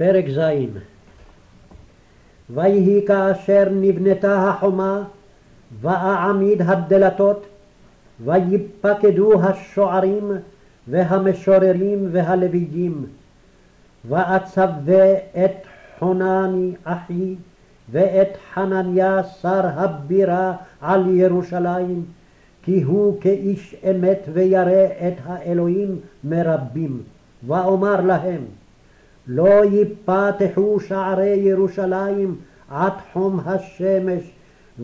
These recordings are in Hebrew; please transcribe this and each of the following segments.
פרק ז' ויהי כאשר נבנתה החומה, ואעמיד הדלתות, ויפקדו השוערים והמשוררים והלוויים, ואצווה את חונני אחי ואת חנניה שר הבירה על ירושלים, כי הוא כאיש אמת וירא את האלוהים מרבים. ואומר להם, לא יפתחו שערי ירושלים עד חום השמש,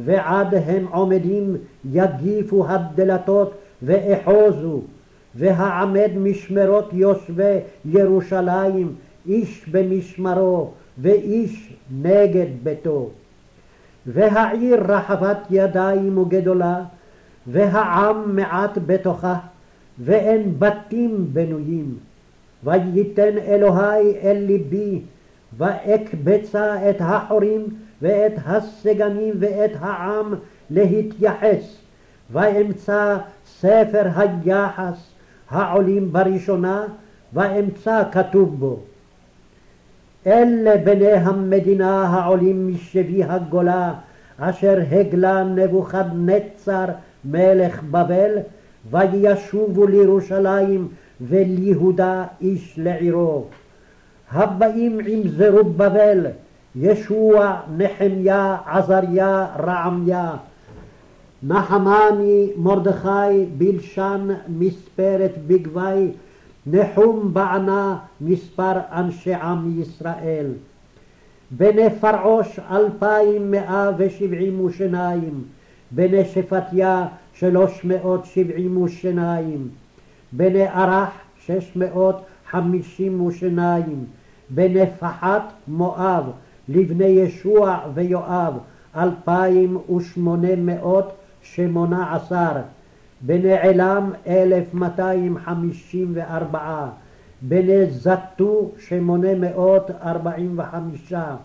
ועד הם עומדים יגיפו הדלתות ואחוזו, והעמד משמרות יושבי ירושלים, איש במשמרו ואיש נגד ביתו. והעיר רחבת ידיים וגדולה, והעם מעט בתוכה, ואין בתים בנויים. וייתן אלוהי אל ליבי, ואקבצה את החורים ואת הסגנים ואת העם להתייחס, ואמצא ספר היחס העולים בראשונה, ואמצא כתוב בו אלה בני המדינה העולים משבי הגולה, אשר הגלה נבוכדנצר מלך בבל, וישובו לירושלים וליהודה איש לעירו. הבאים עם זרובבל, ישוע, נחמיה, עזריה, רעמיה, נחמני, מרדכי, בלשן, מספרת בגבי, נחום בענה, מספר אנשי עם ישראל. בני פרעוש אלפיים מאה ושבעים ושניים, בני שפטיה שלוש מאות שבעים ושניים, בני ערך שש מאות חמישים ושניים, בני פחת מואב, לבני ישוע ויואב אלפיים ושמונה מאות שמונה עשר, בני עילם אלף מאתיים חמישים וארבעה, בני זתו שמונה מאות ארבעים וחמישה,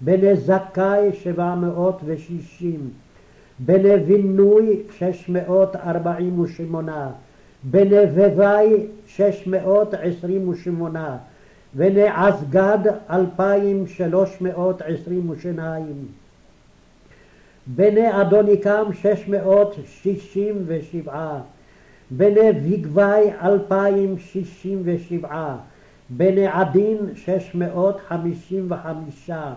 בני זכאי שבע מאות ושישים, בני בינוי שש מאות ארבעים ושמונה, בני בבי שש מאות עשרים ושמונה, בני אדוניקם שש מאות שישים ושבעה, בני בגבי אלפיים שישים ושבעה, בני עדין שש מאות חמישים וחמישה,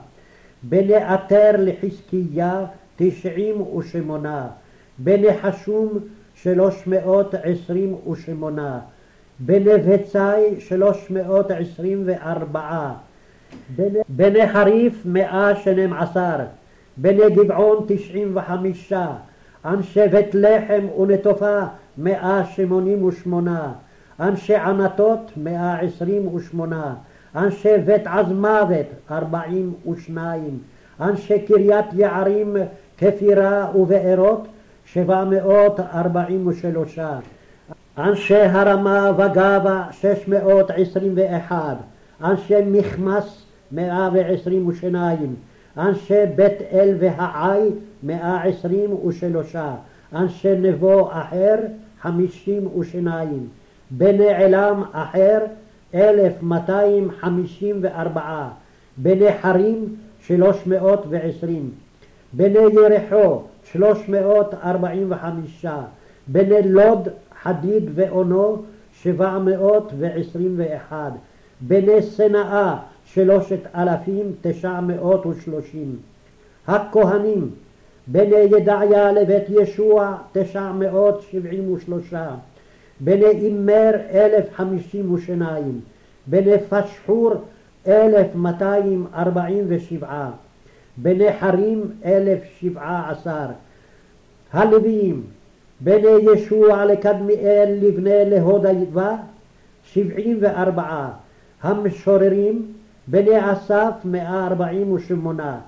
בני עטר לחזקיה תשעים ושמונה, בני חשום שלוש מאות עשרים ושמונה, בני בצי שלוש מאות עשרים וארבעה, בני חריף מאה שנים עשר, בני גבעון תשעים וחמישה, אנשי בית לחם ונטופה מאה שמונים ושמונה, אנשי ענתות מאה עשרים ושמונה, אנשי בית עזמוות ארבעים ושניים, אנשי קריית יערים כפירה ובארות שבע מאות ארבעים ושלושה, אנשי הרמה עשרים ואחד, אנשי מכמס מאה ועשרים ושניים, אנשי בית אל והעי מאה עשרים ושלושה, אנשי נבו אחר חמישים ושניים, בני עילם אחר אלף מאתיים חמישים וארבעה, בני חרים שלוש מאות ועשרים, בני ירחו 345, בני לוד, חדיד ואונו 721, בני שנאה 3,930, הכהנים בני ידעיה לבית ישוע 973, בני אימר 1,052, בני פשחור 1,247 בנחרים אלף שבעה עשר, הלוויים בני ישוע לקדמיאל לבני להודייבה שבעים וארבעה, המשוררים בני אסף מאה ארבעים ושמונה,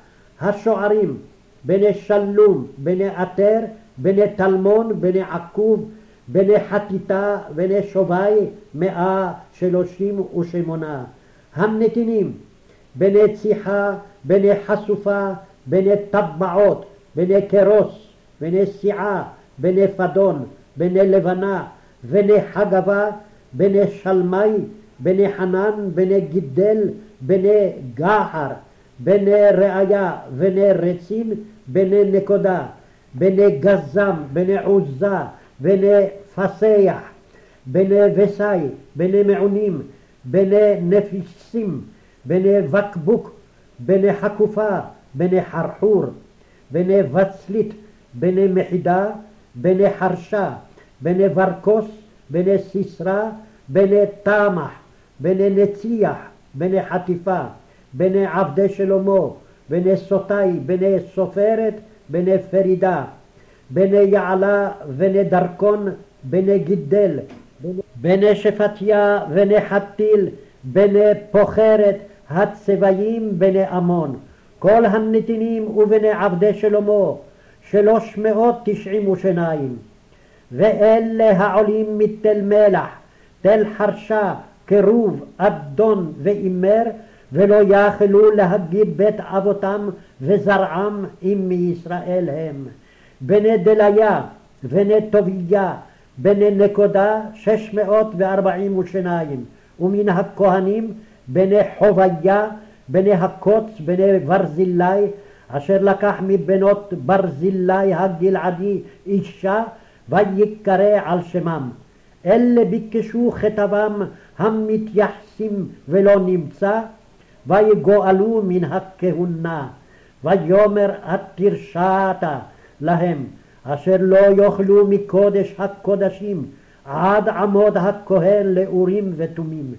השוערים בני שלום, בני עטר, בני טלמון, בני עקוב, בני חטיטה, בני שובי, מאה שלושים ושמונה. המנתינים בני ציחה, בני חשופה, בני טבעות, בני קרוס, בני סיעה, בני פדון, בני לבנה, בני חגבה, בני שלמי, בני חנן, בני גידל, בני גחר, בני ראיה, בני רצין, בני נקודה, בני גזם, בני עוזה, בני פסח, בני וסי, בני מעונים, בני נפיסים, בני בקבוק, בני חקופה, בני חרחור, בני וצלית, בני מחידה, בני חרשה, בני ורקוס, בני סיסרא, בני תמח, בני נציח, בני חטיפה, בני עבדי שלמה, בני סוטאי, בני סופרת, בני פרידה, בני יעלה, בני דרכון, בני גידל, בני שפטיה, בני חתיל, בני פוחרת, הצבעים, בני עמון, כל הנתינים ובני עבדי שלמה, שלוש מאות תשעים ושניים. ואלה העולים מתל מלח, תל חרשה, קירוב, אדון ואימר, ולא יכלו להגיד בית אבותם וזרעם אם מישראל הם. בני דליה, בני טוביה, בני נקודה, שש מאות וארבעים ושניים, ומן הכהנים בני חוביה, בני הקוץ, בני ברזילי, אשר לקח מבנות ברזילי הגלעדי אישה, ויקרא על שמם. אלה ביקשו כתבם המתייחסים ולא נמצא, ויגואלו מן הכהונה. ויאמר התרשעת להם, אשר לא יאכלו מקודש הקודשים עד עמוד הכהן לאורים ותומים.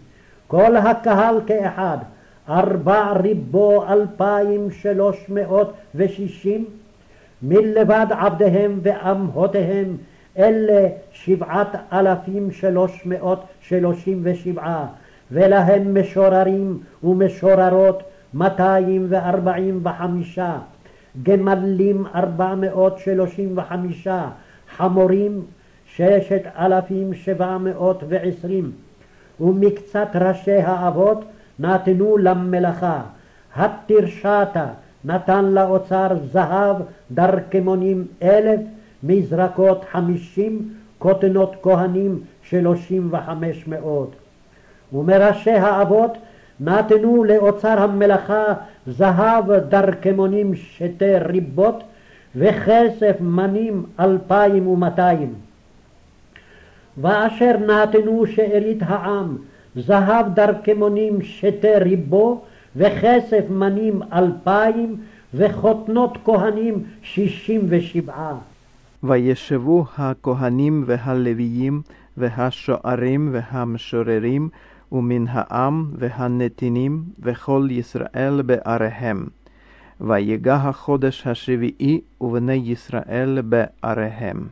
כל הקהל כאחד, ארבע ריבו אלפיים שלוש מאות ושישים, מלבד עבדיהם ואמהותיהם אלה שבעת אלפים שלוש מאות שלושים ושבעה, ולהם משוררים ומשוררות מאתיים וארבעים וחמישה, גמלים ארבע מאות שלושים וחמישה, חמורים ששת אלפים שבע מאות ועשרים, ומקצת ראשי האבות נתנו למלאכה. התרשתה נתן לאוצר זהב דרכמונים אלף, מזרקות חמישים, כותנות כהנים שלושים וחמש מאות. ומראשי האבות נתנו לאוצר המלאכה זהב דרכמונים שתי ריבות וכסף מנים אלפיים ומאתיים. ואשר נתנו שארית העם זהב דרכמונים שתי ריבו וכסף מנים אלפיים וחותנות כהנים שישים ושבעה. וישבו הכהנים והלוויים והשוערים והמשוררים ומן העם והנתינים וכל ישראל בעריהם. ויגע החודש השביעי ובני ישראל בעריהם.